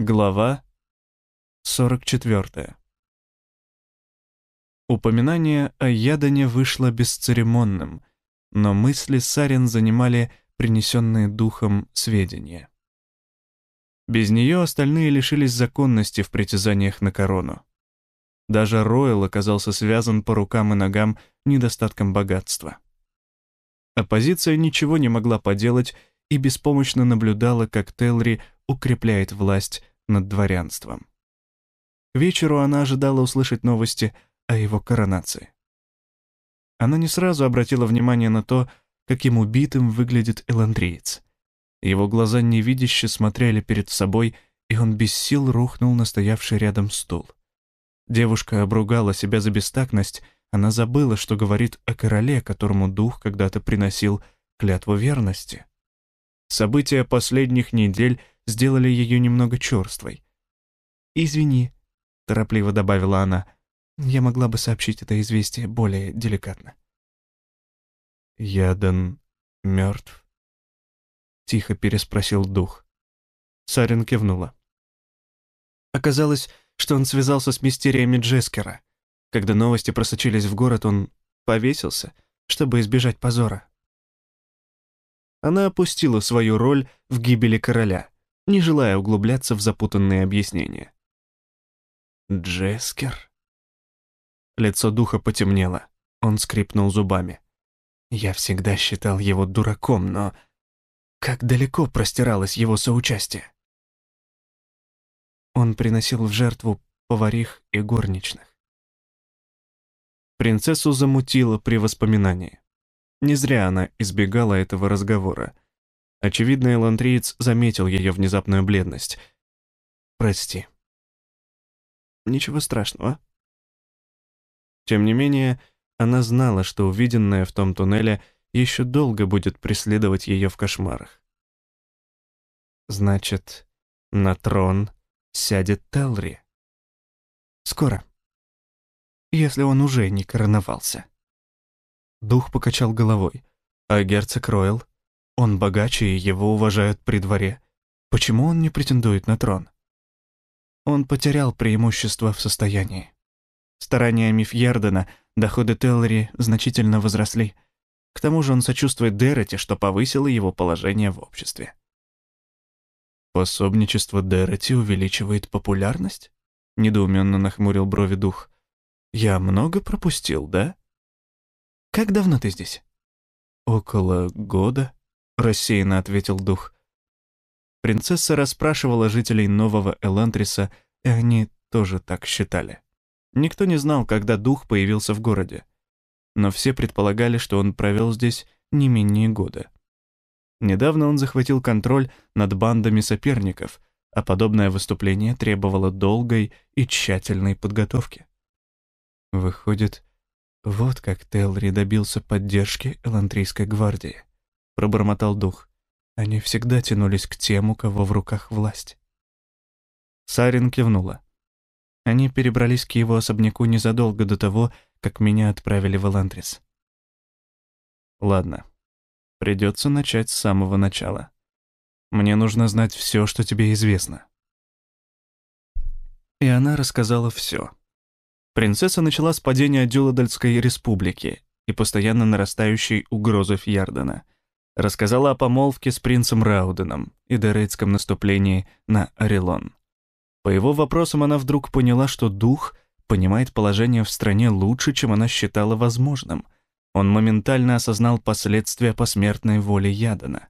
Глава 44. Упоминание о Ядане вышло бесцеремонным, но мысли Сарин занимали принесенные духом сведения. Без нее остальные лишились законности в притязаниях на корону. Даже Ройл оказался связан по рукам и ногам недостатком богатства. Оппозиция ничего не могла поделать и беспомощно наблюдала, как Телри укрепляет власть над дворянством. К вечеру она ожидала услышать новости о его коронации. Она не сразу обратила внимание на то, каким убитым выглядит эландриец. Его глаза невидяще смотрели перед собой, и он без сил рухнул на стоявший рядом стул. Девушка обругала себя за бестактность, она забыла, что говорит о короле, которому дух когда-то приносил клятву верности. События последних недель сделали ее немного черствой. «Извини», — торопливо добавила она, — «я могла бы сообщить это известие более деликатно». «Ядан мертв?» — тихо переспросил дух. Сарин кивнула. Оказалось, что он связался с мистериями Джескера. Когда новости просочились в город, он повесился, чтобы избежать позора. Она опустила свою роль в гибели короля, не желая углубляться в запутанные объяснения. «Джескер?» Лицо духа потемнело. Он скрипнул зубами. Я всегда считал его дураком, но как далеко простиралось его соучастие? Он приносил в жертву поварих и горничных. Принцессу замутило при воспоминании. Не зря она избегала этого разговора. Очевидно, элантриец заметил ее внезапную бледность. «Прости». «Ничего страшного». Тем не менее, она знала, что увиденное в том туннеле еще долго будет преследовать ее в кошмарах. Значит, на трон сядет Телри. Скоро. Если он уже не короновался. Дух покачал головой. А герцог Ройл? Он богаче, и его уважают при дворе. Почему он не претендует на трон? Он потерял преимущество в состоянии. Стараниями Фьердена доходы Теллери значительно возросли. К тому же он сочувствует Дерроте, что повысило его положение в обществе. «Пособничество Дерроти увеличивает популярность?» — недоуменно нахмурил брови дух. «Я много пропустил, да?» «Как давно ты здесь?» «Около года», — рассеянно ответил дух. Принцесса расспрашивала жителей нового Элантриса, и они тоже так считали. Никто не знал, когда дух появился в городе. Но все предполагали, что он провел здесь не менее года. Недавно он захватил контроль над бандами соперников, а подобное выступление требовало долгой и тщательной подготовки. Выходит, вот как Телри добился поддержки Элантрийской гвардии. Пробормотал дух. Они всегда тянулись к тем, у кого в руках власть. Сарин кивнула. Они перебрались к его особняку незадолго до того, как меня отправили в Элантрис. Ладно, придется начать с самого начала. Мне нужно знать все, что тебе известно. И она рассказала все. Принцесса начала с падения Дюладальской республики и постоянно нарастающей угрозы Фьярдена. Рассказала о помолвке с принцем Рауденом и дерейдском наступлении на Орелон. По его вопросам она вдруг поняла, что дух понимает положение в стране лучше, чем она считала возможным. Он моментально осознал последствия посмертной воли Ядана.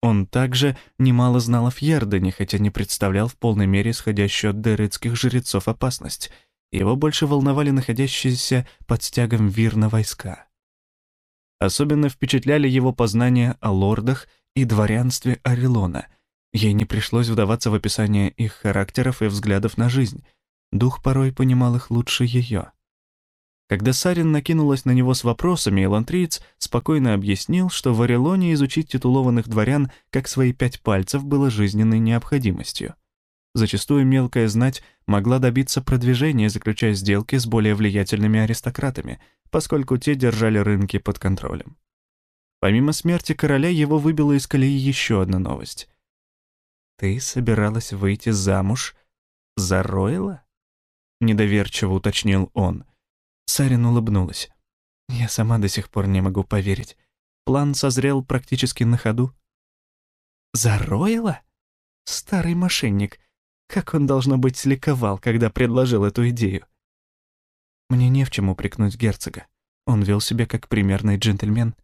Он также немало знал о Фьердене, хотя не представлял в полной мере исходящую от дерецких жрецов опасность. Его больше волновали находящиеся под стягом Вирна войска. Особенно впечатляли его познания о лордах и дворянстве Орелона — Ей не пришлось вдаваться в описание их характеров и взглядов на жизнь. Дух порой понимал их лучше ее. Когда Сарин накинулась на него с вопросами, Элантриец спокойно объяснил, что в Орелоне изучить титулованных дворян как свои пять пальцев было жизненной необходимостью. Зачастую мелкая знать могла добиться продвижения, заключая сделки с более влиятельными аристократами, поскольку те держали рынки под контролем. Помимо смерти короля его выбила из колеи еще одна новость. «Ты собиралась выйти замуж за Ройла?» — недоверчиво уточнил он. Сарин улыбнулась. «Я сама до сих пор не могу поверить. План созрел практически на ходу». «За Ройла?» Старый мошенник. Как он, должно быть, сликовал, когда предложил эту идею. Мне не в чем упрекнуть герцога. Он вел себя как примерный джентльмен.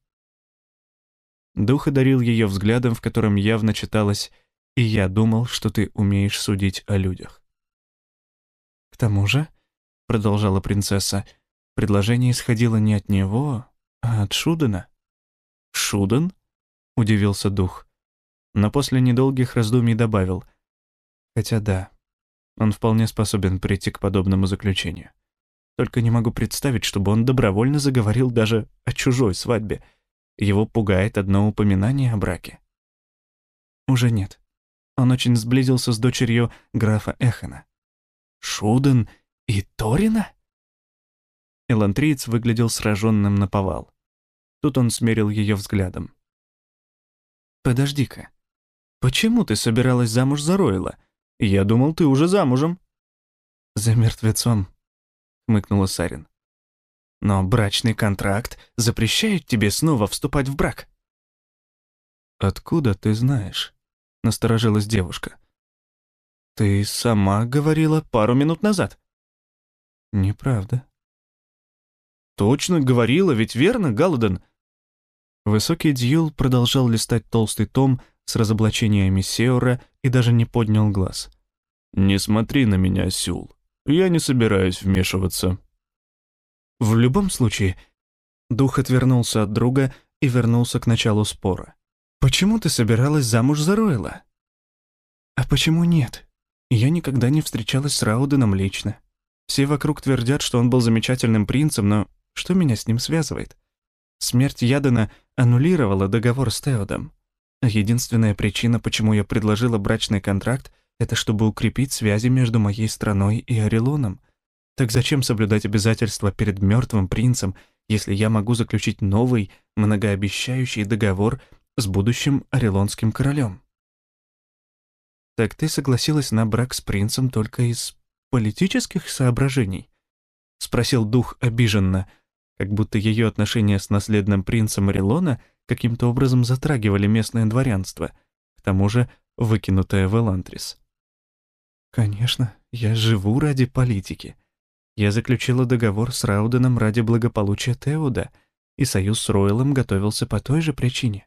Дух одарил ее взглядом, в котором явно читалось «И я думал, что ты умеешь судить о людях». «К тому же», — продолжала принцесса, — предложение исходило не от него, а от Шудена. «Шуден?» — удивился дух но после недолгих раздумий добавил. Хотя да, он вполне способен прийти к подобному заключению. Только не могу представить, чтобы он добровольно заговорил даже о чужой свадьбе. Его пугает одно упоминание о браке. Уже нет. Он очень сблизился с дочерью графа Эхена. Шуден и Торина? Элантриец выглядел сраженным на повал. Тут он смерил ее взглядом. «Подожди-ка. «Почему ты собиралась замуж за Ройла? Я думал, ты уже замужем». «За мертвецом», — хмыкнула Сарин. «Но брачный контракт запрещает тебе снова вступать в брак». «Откуда ты знаешь?» — насторожилась девушка. «Ты сама говорила пару минут назад». «Неправда». «Точно говорила, ведь верно, Галаден?» Высокий Дьюл продолжал листать толстый том, с разоблачениями Сеора и даже не поднял глаз. «Не смотри на меня, Сюл. Я не собираюсь вмешиваться». В любом случае, дух отвернулся от друга и вернулся к началу спора. «Почему ты собиралась замуж за Ройла?» «А почему нет? Я никогда не встречалась с Рауденом лично. Все вокруг твердят, что он был замечательным принцем, но что меня с ним связывает? Смерть Ядена аннулировала договор с Теодом. Единственная причина, почему я предложила брачный контракт, это чтобы укрепить связи между моей страной и Орелоном. Так зачем соблюдать обязательства перед мертвым принцем, если я могу заключить новый, многообещающий договор с будущим Орелонским королем? Так ты согласилась на брак с принцем только из политических соображений? Спросил дух обиженно, как будто ее отношения с наследным принцем Орелона — каким-то образом затрагивали местное дворянство, к тому же выкинутое в Элантрис. «Конечно, я живу ради политики. Я заключила договор с Рауденом ради благополучия Теуда, и союз с Ройлом готовился по той же причине».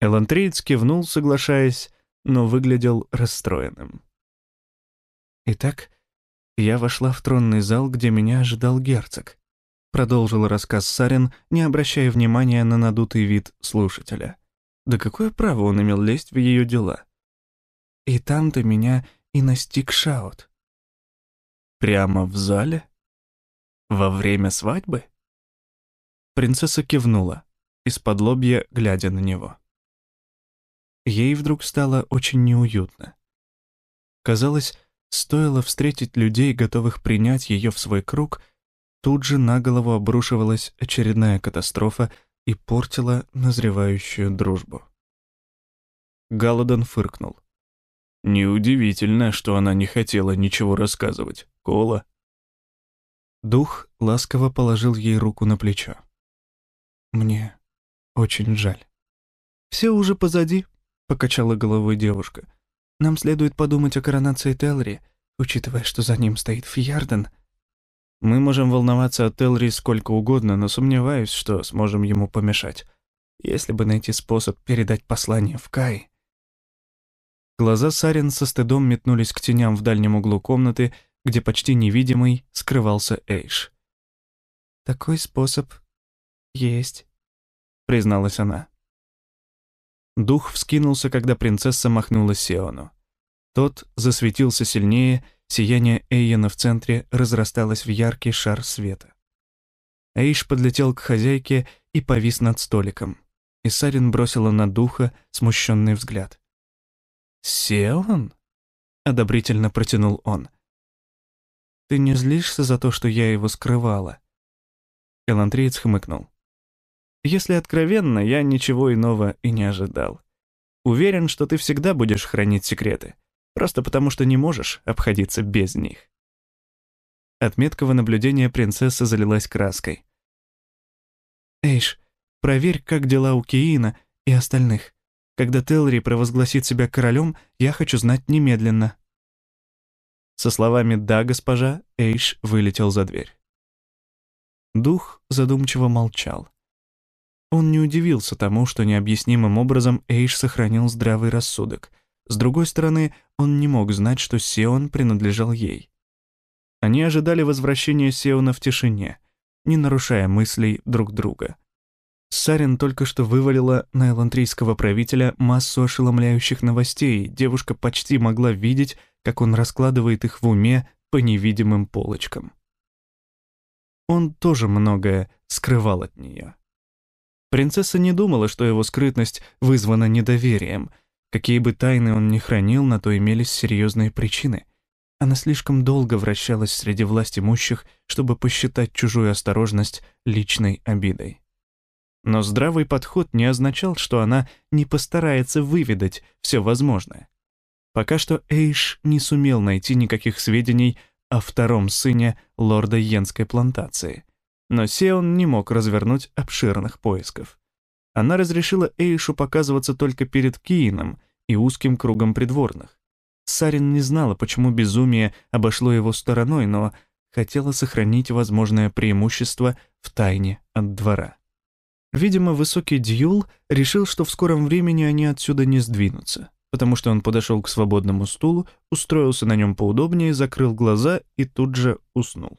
Элантриец кивнул, соглашаясь, но выглядел расстроенным. Итак, я вошла в тронный зал, где меня ожидал герцог продолжил рассказ Сарин, не обращая внимания на надутый вид слушателя. Да какое право он имел лезть в ее дела? И там-то меня и настиг Шаут. Прямо в зале? Во время свадьбы? Принцесса кивнула, из-под лобья глядя на него. Ей вдруг стало очень неуютно. Казалось, стоило встретить людей, готовых принять ее в свой круг — Тут же на голову обрушивалась очередная катастрофа и портила назревающую дружбу. Галадон фыркнул. «Неудивительно, что она не хотела ничего рассказывать. Кола». Дух ласково положил ей руку на плечо. «Мне очень жаль». «Все уже позади», — покачала головой девушка. «Нам следует подумать о коронации Телри, учитывая, что за ним стоит Фьярден». Мы можем волноваться о Телри сколько угодно, но сомневаюсь, что сможем ему помешать. Если бы найти способ передать послание в Кай. Глаза Сарин со стыдом метнулись к теням в дальнем углу комнаты, где почти невидимый скрывался Эйш. «Такой способ есть», — призналась она. Дух вскинулся, когда принцесса махнула Сеону. Тот засветился сильнее Сияние Эйена в центре разрасталось в яркий шар света. Эйш подлетел к хозяйке и повис над столиком. И Сарин бросила на духа смущенный взгляд. «Сеон?» — одобрительно протянул он. «Ты не злишься за то, что я его скрывала?» Элантриец хмыкнул. «Если откровенно, я ничего иного и не ожидал. Уверен, что ты всегда будешь хранить секреты, просто потому что не можешь обходиться без них». От меткого наблюдения принцесса залилась краской. «Эйш, проверь, как дела у Киина и остальных. Когда Телри провозгласит себя королем, я хочу знать немедленно». Со словами «да, госпожа», Эйш вылетел за дверь. Дух задумчиво молчал. Он не удивился тому, что необъяснимым образом Эйш сохранил здравый рассудок. С другой стороны, он не мог знать, что Сеон принадлежал ей. Они ожидали возвращения Сеона в тишине, не нарушая мыслей друг друга. Сарин только что вывалила на элантрийского правителя массу ошеломляющих новостей, девушка почти могла видеть, как он раскладывает их в уме по невидимым полочкам. Он тоже многое скрывал от нее. Принцесса не думала, что его скрытность вызвана недоверием. Какие бы тайны он ни хранил, на то имелись серьезные причины. Она слишком долго вращалась среди власть имущих, чтобы посчитать чужую осторожность личной обидой. Но здравый подход не означал, что она не постарается выведать все возможное. Пока что Эйш не сумел найти никаких сведений о втором сыне лорда Йенской плантации. Но Сеон не мог развернуть обширных поисков. Она разрешила Эйшу показываться только перед Киином и узким кругом придворных. Сарин не знала, почему безумие обошло его стороной, но хотела сохранить возможное преимущество в тайне от двора. Видимо, высокий Дьюл решил, что в скором времени они отсюда не сдвинутся потому что он подошел к свободному стулу, устроился на нем поудобнее, закрыл глаза и тут же уснул.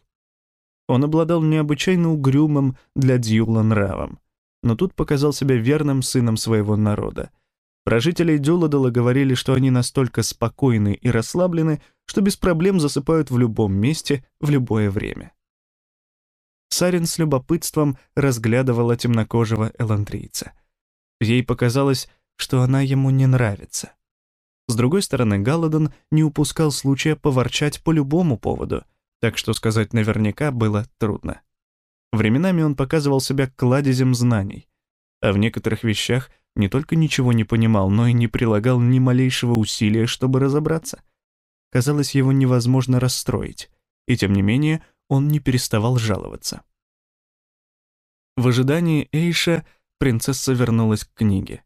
Он обладал необычайно угрюмым для Дьюла нравом, но тут показал себя верным сыном своего народа. Про жителей Дюладала говорили, что они настолько спокойны и расслаблены, что без проблем засыпают в любом месте в любое время. Сарин с любопытством разглядывала темнокожего эландрийца. Ей показалось, что она ему не нравится. С другой стороны, Галадон не упускал случая поворчать по любому поводу, так что сказать наверняка было трудно. Временами он показывал себя кладезем знаний, а в некоторых вещах не только ничего не понимал, но и не прилагал ни малейшего усилия, чтобы разобраться. Казалось, его невозможно расстроить, и тем не менее он не переставал жаловаться. В ожидании Эйша принцесса вернулась к книге.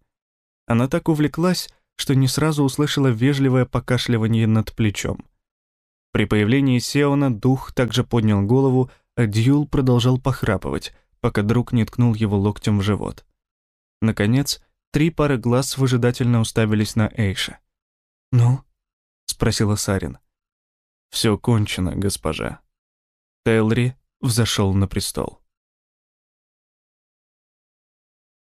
Она так увлеклась, что не сразу услышала вежливое покашливание над плечом. При появлении Сеона дух также поднял голову, а Дьюл продолжал похрапывать, пока друг не ткнул его локтем в живот. Наконец, три пары глаз выжидательно уставились на Эйша. «Ну?» — спросила Сарин. «Все кончено, госпожа». Тейлри взошел на престол.